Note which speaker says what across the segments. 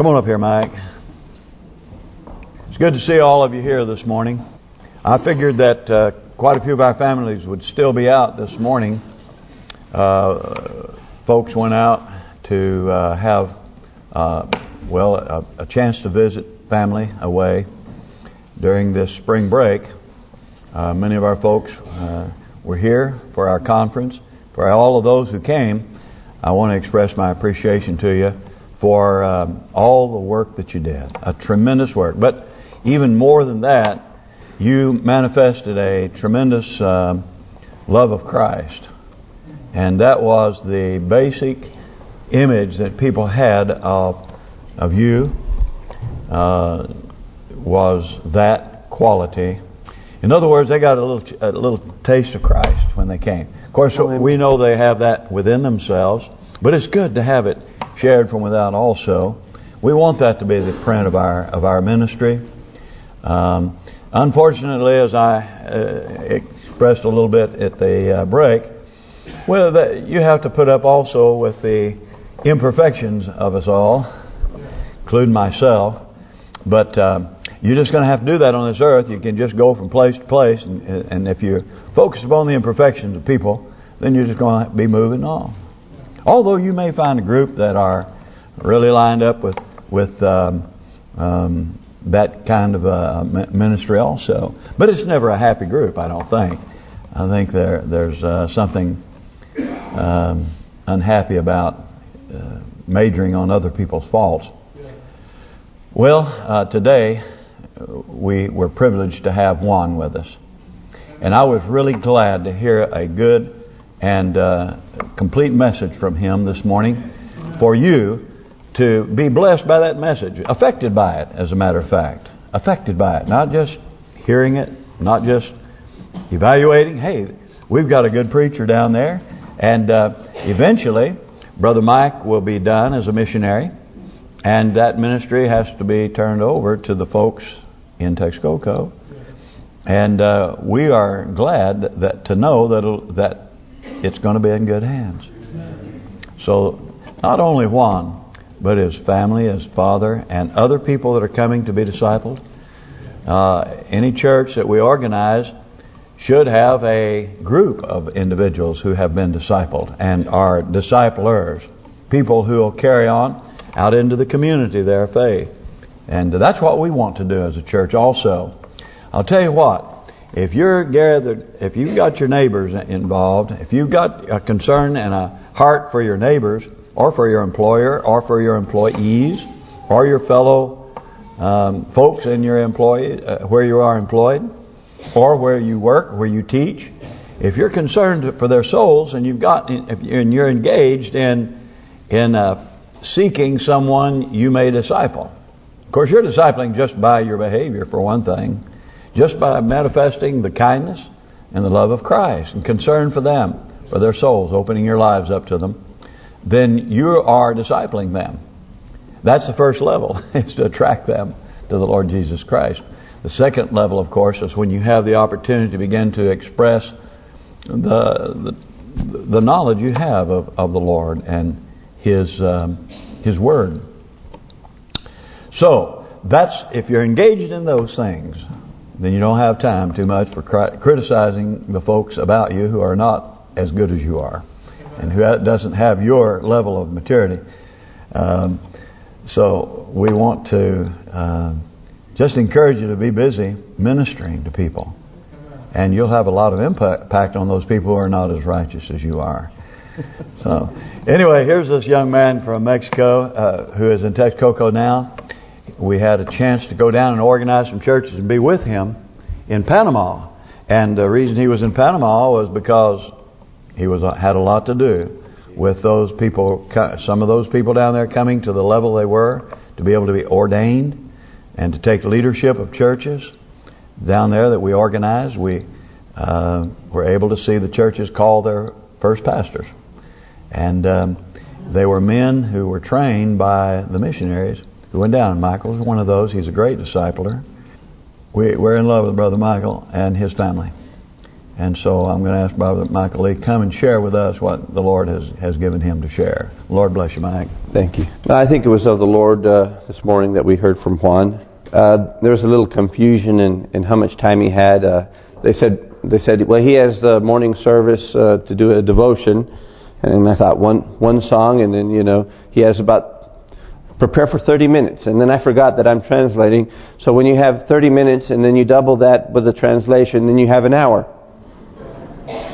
Speaker 1: Come on up here, Mike. It's good to see all of you here this morning. I figured that uh, quite a few of our families would still be out this morning. Uh, folks went out to uh, have, uh, well, a, a, chance to visit family away during this spring break. Uh, many of our folks uh, were here for our conference. For all of those who came, I want to express my appreciation to you for um, all the work that you did. A tremendous work. But even more than that, you manifested a tremendous uh, love of Christ. And that was the basic image that people had of of you uh, was that quality. In other words, they got a little a little taste of Christ when they came. Of course, we know they have that within themselves, but it's good to have it shared from without also. We want that to be the print of our of our ministry. Um, unfortunately, as I uh, expressed a little bit at the uh, break, well, that you have to put up also with the imperfections of us all, including myself. But um, you're just going to have to do that on this earth. You can just go from place to place, and, and if you're focused upon the imperfections of people, then you're just going to be moving on. Although you may find a group that are really lined up with with um, um, that kind of uh, ministry also, but it's never a happy group. I don't think. I think there there's uh, something um, unhappy about uh, majoring on other people's faults. Well, uh, today we were privileged to have Juan with us, and I was really glad to hear a good and uh, complete message from him this morning for you to be blessed by that message, affected by it, as a matter of fact. Affected by it, not just hearing it, not just evaluating. Hey, we've got a good preacher down there. And uh, eventually, Brother Mike will be done as a missionary. And that ministry has to be turned over to the folks in Texcoco. And uh, we are glad that, that to know that that it's going to be in good hands. So not only Juan, but his family, his father, and other people that are coming to be discipled. Uh, any church that we organize should have a group of individuals who have been discipled and are disciplers. People who will carry on out into the community their faith. And that's what we want to do as a church also. I'll tell you what, if you're gathered, if you've got your neighbors involved, if you've got a concern and a heart for your neighbors, or for your employer, or for your employees, or your fellow um, folks in your employee uh, where you are employed, or where you work, where you teach, if you're concerned for their souls and you've got and you're engaged in in uh, seeking someone you may disciple. Of course, you're discipling just by your behavior, for one thing just by manifesting the kindness and the love of Christ and concern for them, for their souls, opening your lives up to them, then you are discipling them. That's the first level, is to attract them to the Lord Jesus Christ. The second level, of course, is when you have the opportunity to begin to express the the, the knowledge you have of, of the Lord and His um, His Word. So, that's if you're engaged in those things, then you don't have time too much for criticizing the folks about you who are not as good as you are and who doesn't have your level of maturity. Um, so we want to um, just encourage you to be busy ministering to people. And you'll have a lot of impact on those people who are not as righteous as you are. So, anyway, here's this young man from Mexico uh, who is in Texcoco now we had a chance to go down and organize some churches and be with him in Panama. And the reason he was in Panama was because he was had a lot to do with those people, some of those people down there coming to the level they were to be able to be ordained and to take leadership of churches down there that we organized. We uh, were able to see the churches call their first pastors. And um, they were men who were trained by the missionaries who went down. Michael's one of those. He's a great discipler. We, we're in love with Brother Michael and his family. And so I'm going to ask Brother Michael Lee come and share with us what the Lord has has given him to share. Lord bless you, Mike.
Speaker 2: Thank you. I think it was of the Lord uh, this morning that we heard from Juan. Uh, there was a little confusion in, in how much time he had. Uh, they said they said well he has the morning service uh, to do a devotion, and I thought one one song, and then you know he has about prepare for 30 minutes. And then I forgot that I'm translating. So when you have 30 minutes and then you double that with the translation, then you have an hour.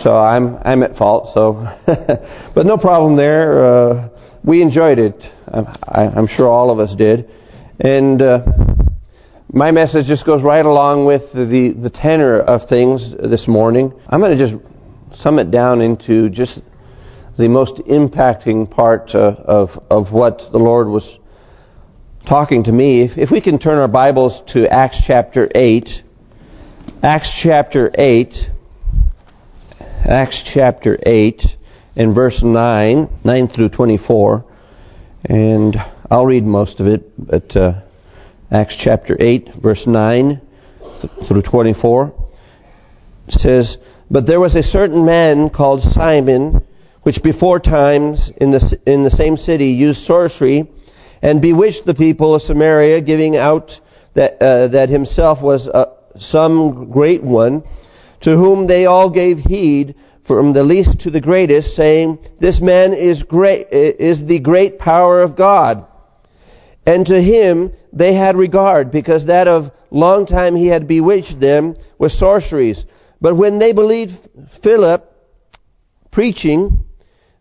Speaker 2: So I'm I'm at fault. So, but no problem there. Uh, we enjoyed it. I, am sure all of us did. And uh, my message just goes right along with the the tenor of things this morning. I'm going to just sum it down into just the most impacting part uh, of of what the Lord was talking to me. If, if we can turn our Bibles to Acts chapter 8. Acts chapter 8. Acts chapter 8 and verse 9, 9 through 24. And I'll read most of it, but uh, Acts chapter 8, verse 9 through 24 says, But there was a certain man called Simon, which before times in the in the same city used sorcery and bewitched the people of Samaria, giving out that uh, that himself was uh, some great one, to whom they all gave heed, from the least to the greatest, saying, This man is great, is the great power of God. And to him they had regard, because that of long time he had bewitched them with sorceries. But when they believed Philip preaching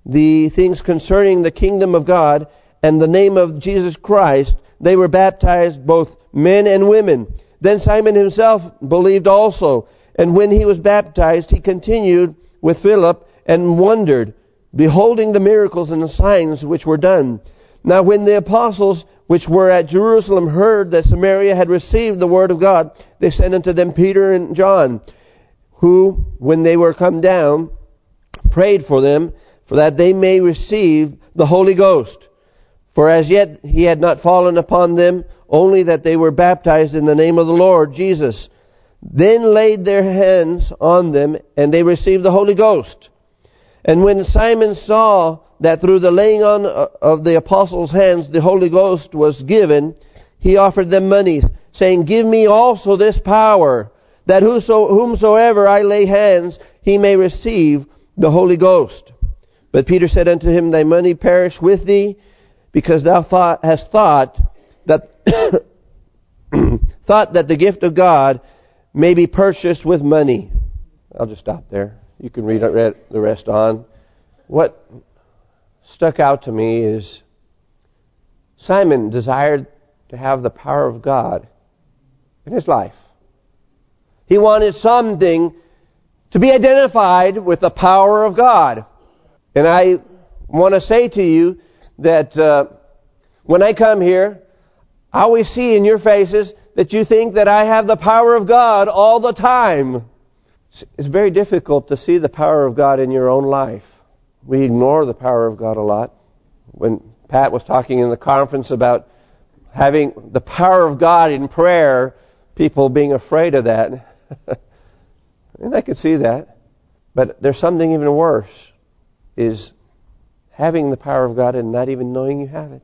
Speaker 2: the things concerning the kingdom of God, and the name of Jesus Christ, they were baptized, both men and women. Then Simon himself believed also, and when he was baptized, he continued with Philip and wondered, beholding the miracles and the signs which were done. Now when the apostles which were at Jerusalem heard that Samaria had received the word of God, they sent unto them Peter and John, who, when they were come down, prayed for them, for that they may receive the Holy Ghost. For as yet he had not fallen upon them, only that they were baptized in the name of the Lord Jesus. Then laid their hands on them, and they received the Holy Ghost. And when Simon saw that through the laying on of the apostles' hands the Holy Ghost was given, he offered them money, saying, Give me also this power, that whoso, whomsoever I lay hands, he may receive the Holy Ghost. But Peter said unto him, Thy money perish with thee, because thou thought, hast thought that thought that the gift of God may be purchased with money. I'll just stop there. You can read the rest on. What stuck out to me is Simon desired to have the power of God in his life. He wanted something to be identified with the power of God. And I want to say to you that uh, when I come here, I always see in your faces that you think that I have the power of God all the time. It's very difficult to see the power of God in your own life. We ignore the power of God a lot. When Pat was talking in the conference about having the power of God in prayer, people being afraid of that. and I could see that. But there's something even worse, is having the power of God and not even knowing you have it.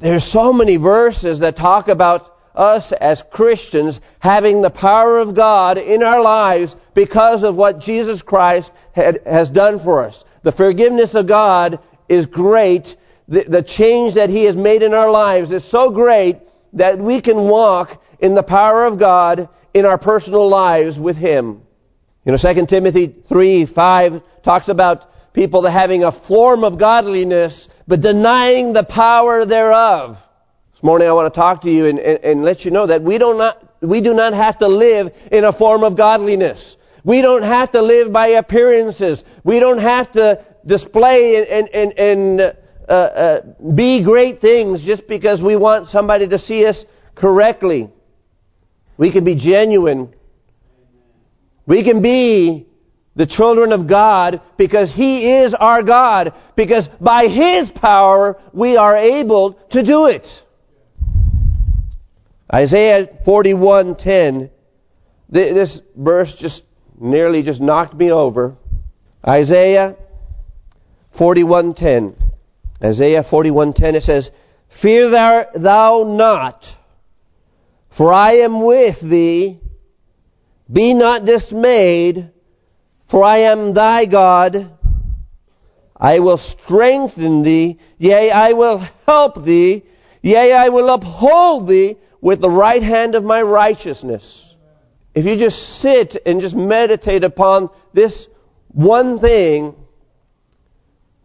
Speaker 2: There's so many verses that talk about us as Christians having the power of God in our lives because of what Jesus Christ had, has done for us. The forgiveness of God is great. The, the change that He has made in our lives is so great that we can walk in the power of God in our personal lives with Him. You know, 2 Timothy 3, 5 talks about people that having a form of godliness, but denying the power thereof. This morning I want to talk to you and, and, and let you know that we, do not, we do not have to live in a form of godliness. We don't have to live by appearances. We don't have to display and, and, and uh, uh, be great things just because we want somebody to see us correctly. We can be genuine. We can be the children of God because He is our God. Because by His power we are able to do it. Isaiah 41:10. This verse just nearly just knocked me over. Isaiah 41:10. Isaiah 41:10 it says, "Fear thou, thou not, for I am with thee. Be not dismayed, for I am thy God. I will strengthen thee, yea, I will help thee, yea, I will uphold thee with the right hand of my righteousness." If you just sit and just meditate upon this one thing,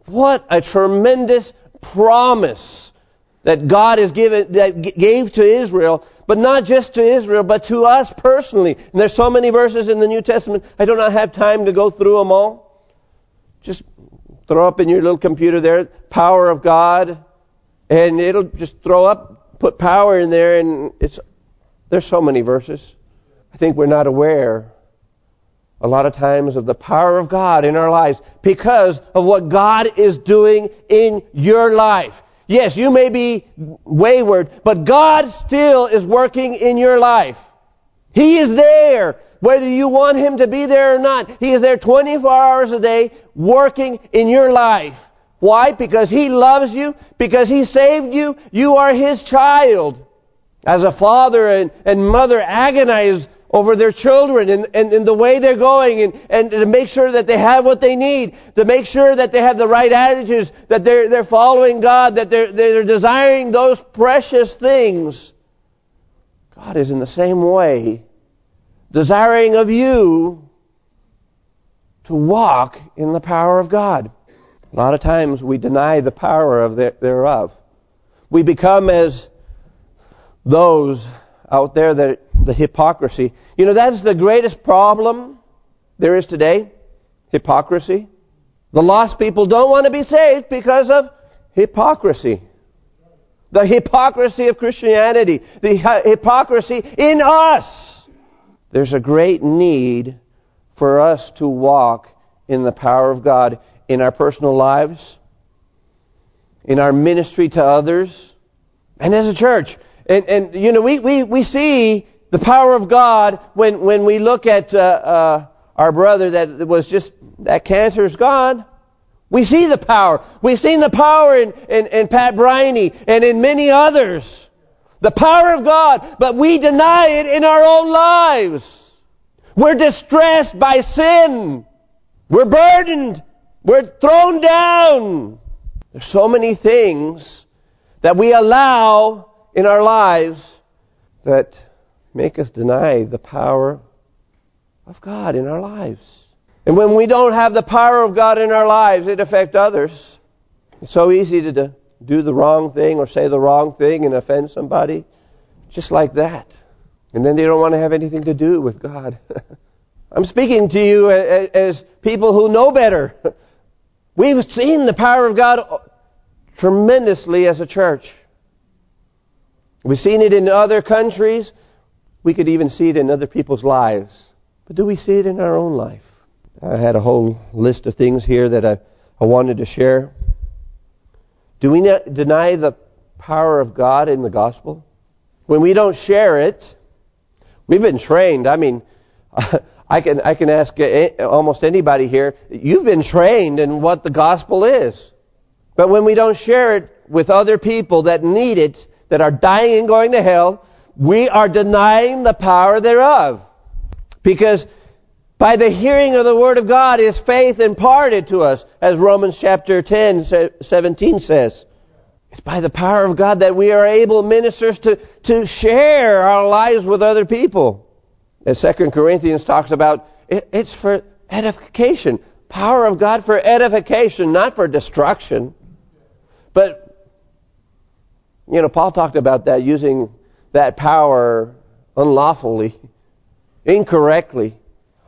Speaker 2: what a tremendous promise that God has given, that gave to Israel, but not just to Israel, but to us personally. And there's so many verses in the New Testament, I do not have time to go through them all. Just throw up in your little computer there, power of God, and it'll just throw up, put power in there, and it's, there's so many verses. I think we're not aware a lot of times of the power of God in our lives because of what God is doing in your life. Yes, you may be wayward, but God still is working in your life. He is there, whether you want Him to be there or not. He is there 24 hours a day, working in your life. Why? Because He loves you, because He saved you, you are His child. As a father and, and mother agonize over their children and, and, and, the way they're going and, and to make sure that they have what they need, to make sure that they have the right attitudes, that they're, they're following God, that they're, they're desiring those precious things. God is in the same way desiring of you to walk in the power of God. A lot of times we deny the power of thereof. We become as those out there that the hypocrisy. You know, that is the greatest problem there is today. Hypocrisy. The lost people don't want to be saved because of hypocrisy. The hypocrisy of Christianity. The hypocrisy in us. There's a great need for us to walk in the power of God in our personal lives, in our ministry to others, and as a church. And, and you know, we, we, we see the power of God when, when we look at uh, uh, our brother that was just, that cancer is gone. We see the power. We've seen the power in, in, in Pat Briney and in many others. The power of God, but we deny it in our own lives. We're distressed by sin. We're burdened. We're thrown down. There's so many things that we allow in our lives that make us deny the power of God in our lives. And when we don't have the power of God in our lives, it affects others. It's so easy to do the wrong thing or say the wrong thing and offend somebody. Just like that. And then they don't want to have anything to do with God. I'm speaking to you as people who know better. We've seen the power of God tremendously as a church. We've seen it in other countries. We could even see it in other people's lives. But do we see it in our own life? I had a whole list of things here that I, I wanted to share. Do we deny the power of God in the gospel? When we don't share it, we've been trained. I mean, I can I can ask almost anybody here. You've been trained in what the gospel is. But when we don't share it with other people that need it, that are dying and going to hell, we are denying the power thereof. Because by the hearing of the Word of God is faith imparted to us, as Romans chapter 10, 17 says. It's by the power of God that we are able, ministers, to, to share our lives with other people. As 2 Corinthians talks about, it, it's for edification. Power of God for edification, not for destruction. But you know, Paul talked about that using that power unlawfully, incorrectly.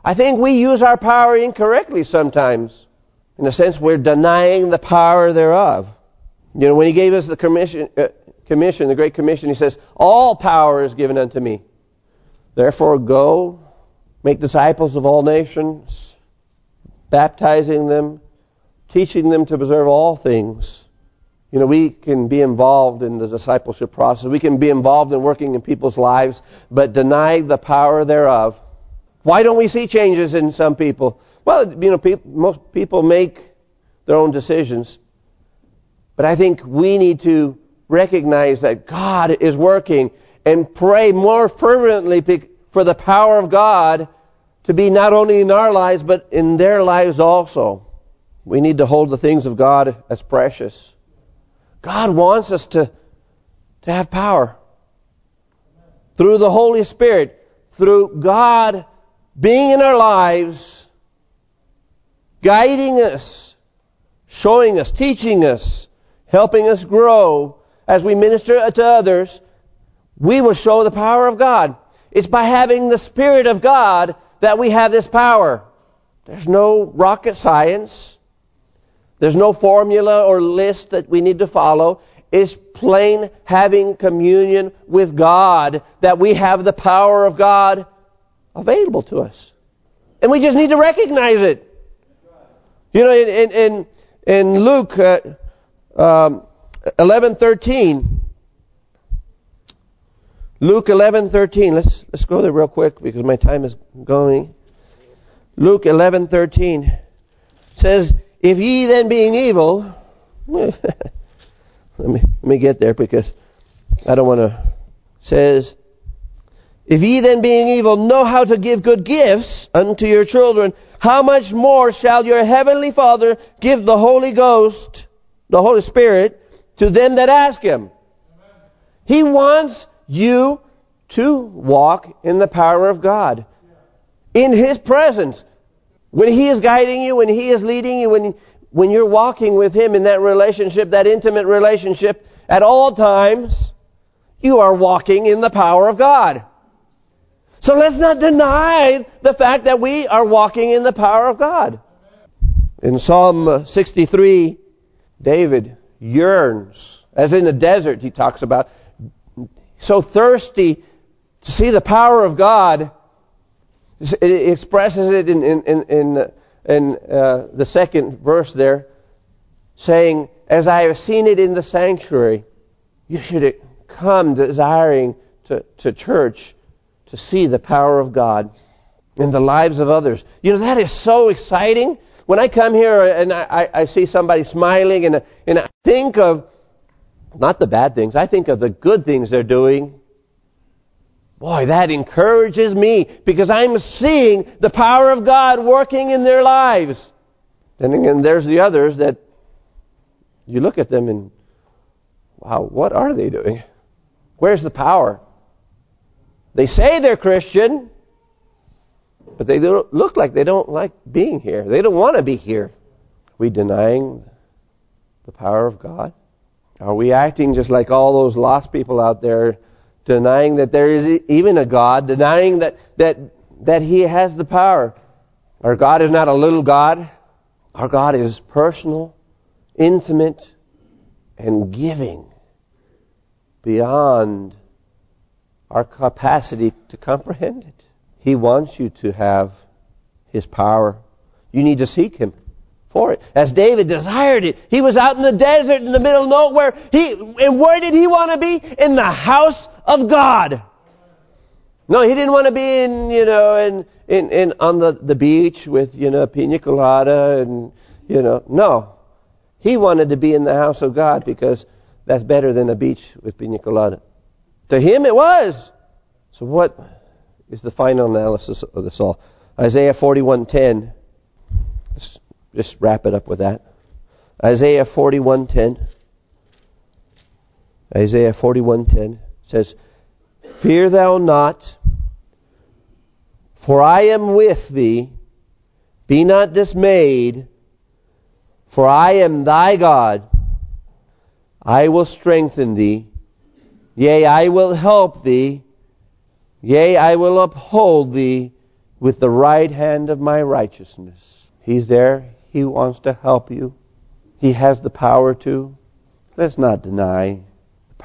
Speaker 2: I think we use our power incorrectly sometimes. In a sense, we're denying the power thereof. You know, when he gave us the commission, uh, commission, the Great Commission, he says, All power is given unto me. Therefore go, make disciples of all nations, baptizing them, teaching them to observe all things you know, we can be involved in the discipleship process. We can be involved in working in people's lives, but deny the power thereof. Why don't we see changes in some people? Well, you know, people, most people make their own decisions. But I think we need to recognize that God is working and pray more fervently for the power of God to be not only in our lives but in their lives also. We need to hold the things of God as precious. God wants us to, to have power. Through the Holy Spirit, through God being in our lives, guiding us, showing us, teaching us, helping us grow as we minister to others, we will show the power of God. It's by having the Spirit of God that we have this power. There's no rocket science. There's no formula or list that we need to follow. It's plain having communion with God that we have the power of God available to us. And we just need to recognize it. You know, in, in, in Luke uh, um, 11.13, Luke 11:13. Let's let's go there real quick because my time is going. Luke 11:13 says, "If ye then being evil, let me let me get there because I don't want to." Says, "If ye then being evil know how to give good gifts unto your children, how much more shall your heavenly Father give the Holy Ghost, the Holy Spirit, to them that ask Him?" He wants you to walk in the power of God. In His presence. When He is guiding you, when He is leading you, when, when you're walking with Him in that relationship, that intimate relationship, at all times, you are walking in the power of God. So let's not deny the fact that we are walking in the power of God. In Psalm 63, David yearns, as in the desert he talks about, so thirsty to see the power of God. It expresses it in, in, in, in, in uh, the second verse there, saying, As I have seen it in the sanctuary, you should come desiring to, to church to see the power of God in the lives of others. You know, that is so exciting. When I come here and I, I see somebody smiling and, and I think of not the bad things. I think of the good things they're doing. Boy, that encourages me because I'm seeing the power of God working in their lives. Then again, there's the others that you look at them and, wow, what are they doing? Where's the power? They say they're Christian, but they look like they don't like being here. They don't want to be here. Are we denying the power of God? Are we acting just like all those lost people out there, denying that there is even a God, denying that, that, that He has the power? Our God is not a little God. Our God is personal, intimate, and giving beyond our capacity to comprehend it. He wants you to have His power. You need to seek Him for it. As David desired it. He was out in the desert in the middle of nowhere. He, and where did he want to be? In the house of God. No, he didn't want to be in, you know, in, in, in on the, the beach with, you know, pina colada and, you know, no. He wanted to be in the house of God because that's better than a beach with pina colada. To him it was. So what is the final analysis of this all? Isaiah 41:10 just wrap it up with that. Isaiah 41:10. Isaiah 41:10 says, "Fear thou not, for I am with thee. Be not dismayed, for I am thy God. I will strengthen thee. Yea, I will help thee. Yea, I will uphold thee with the right hand of my righteousness." He's there. He wants to help you. He has the power to. Let's not deny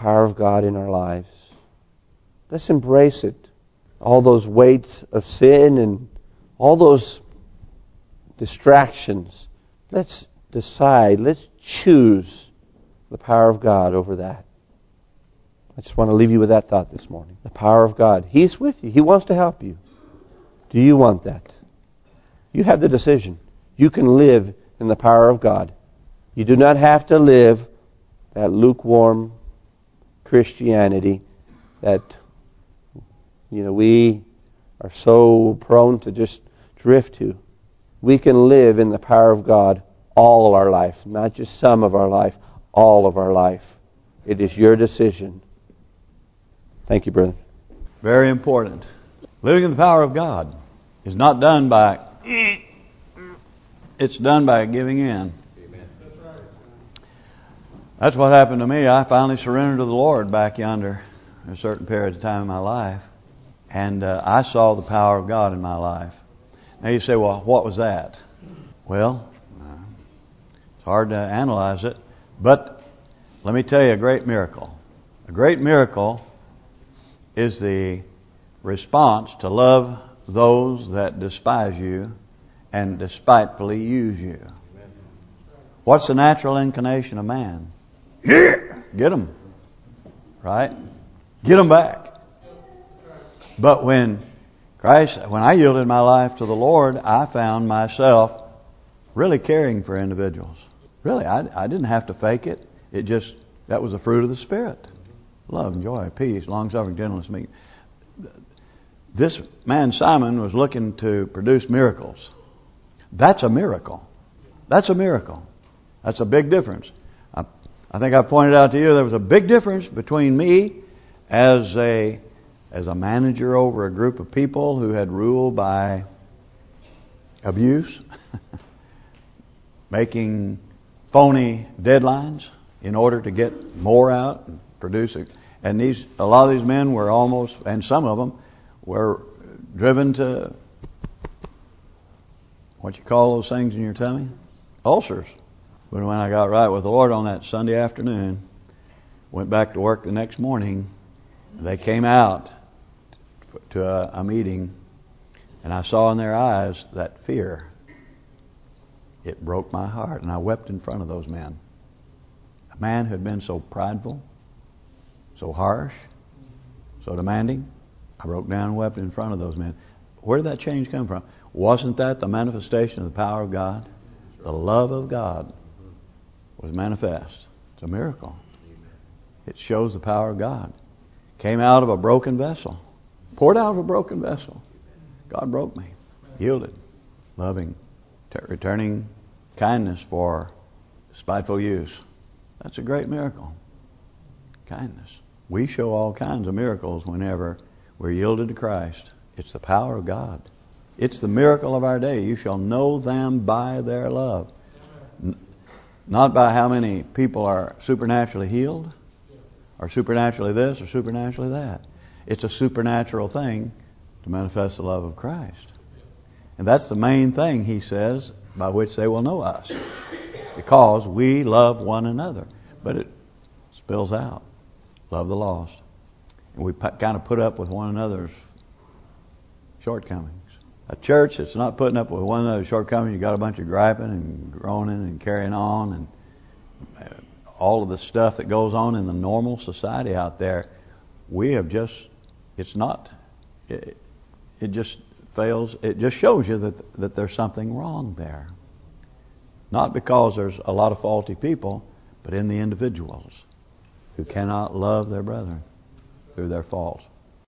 Speaker 2: power of God in our lives. Let's embrace it. All those weights of sin and all those distractions. Let's decide, let's choose the power of God over that. I just want to leave you with that thought this morning. The power of God. He's with you. He wants to help you. Do you want that? You have the decision. You can live in the power of God. You do not have to live that lukewarm Christianity that you know we are so prone to just drift to. We can live in the power of God all our life, not just some of our life, all of our life. It is your decision. Thank you, brother.
Speaker 1: Very important. Living in the power of God is not done by it's done by giving in. That's what happened to me. I finally surrendered to the Lord back yonder a certain period of time in my life. And uh, I saw the power of God in my life. Now you say, well, what was that? Well, uh, it's hard to analyze it. But let me tell you a great miracle. A great miracle is the response to love those that despise you and despitefully use you. What's the natural inclination of man? Yeah, get them. Right? Get them back. But when Christ, when I yielded my life to the Lord, I found myself really caring for individuals. Really, I, I didn't have to fake it. It just, that was the fruit of the Spirit. Love, and joy, peace, long-suffering, gentleness, meek. This man, Simon, was looking to produce miracles. That's a miracle. That's a miracle. That's a big difference. I, think I pointed out to you there was a big difference between me as a as a manager over a group of people who had ruled by abuse, making phony deadlines in order to get more out and produce it. And these, a lot of these men were almost, and some of them were driven to what you call those things in your tummy? Ulcers. But when I got right with the Lord on that Sunday afternoon, went back to work the next morning, they came out to a, a meeting, and I saw in their eyes that fear. It broke my heart, and I wept in front of those men. A man who had been so prideful, so harsh, so demanding, I broke down and wept in front of those men. Where did that change come from? Wasn't that the manifestation of the power of God? The love of God was manifest. It's a miracle. It shows the power of God. Came out of a broken vessel. Poured out of a broken vessel. God broke me. Yielded. Loving. Returning kindness for spiteful use. That's a great miracle. Kindness. We show all kinds of miracles whenever we're yielded to Christ. It's the power of God. It's the miracle of our day. You shall know them by their love. Not by how many people are supernaturally healed, or supernaturally this, or supernaturally that. It's a supernatural thing to manifest the love of Christ. And that's the main thing, he says, by which they will know us. Because we love one another. But it spills out. Love the lost. And we kind of put up with one another's shortcomings. A church that's not putting up with one of another's shortcomings, you got a bunch of griping and groaning and carrying on and uh, all of the stuff that goes on in the normal society out there. We have just, it's not, it, it just fails. It just shows you that that there's something wrong there. Not because there's a lot of faulty people, but in the individuals who cannot love their brethren through their faults.